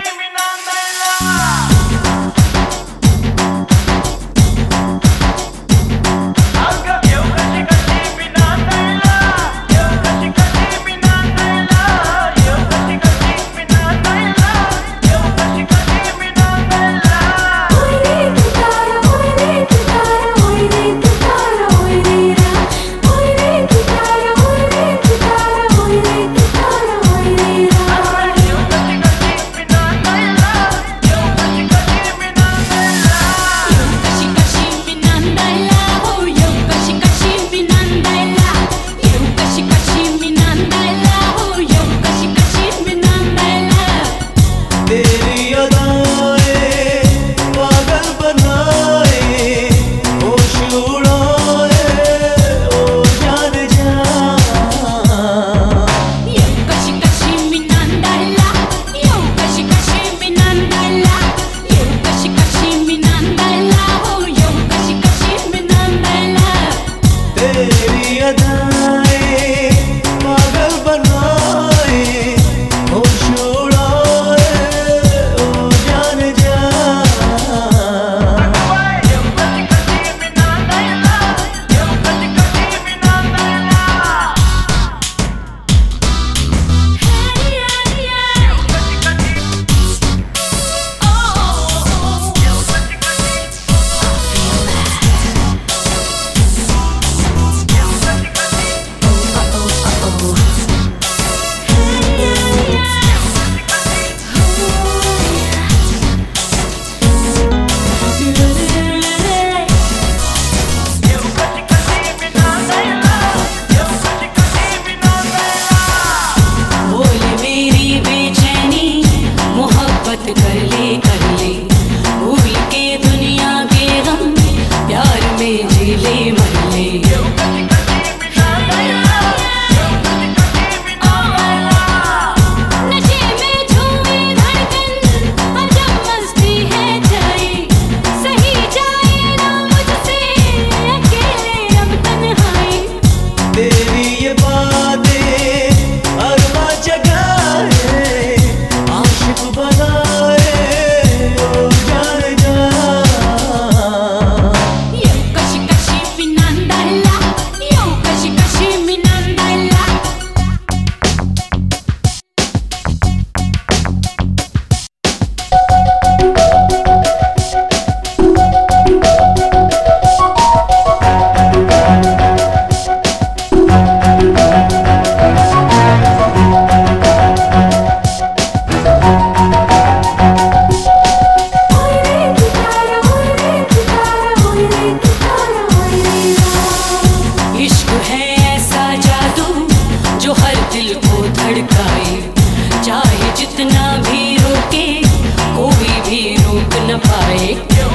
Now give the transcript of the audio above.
Jimmy. சொல்லி जितना भी रोके कोई भी रोक न पाए। क्यों?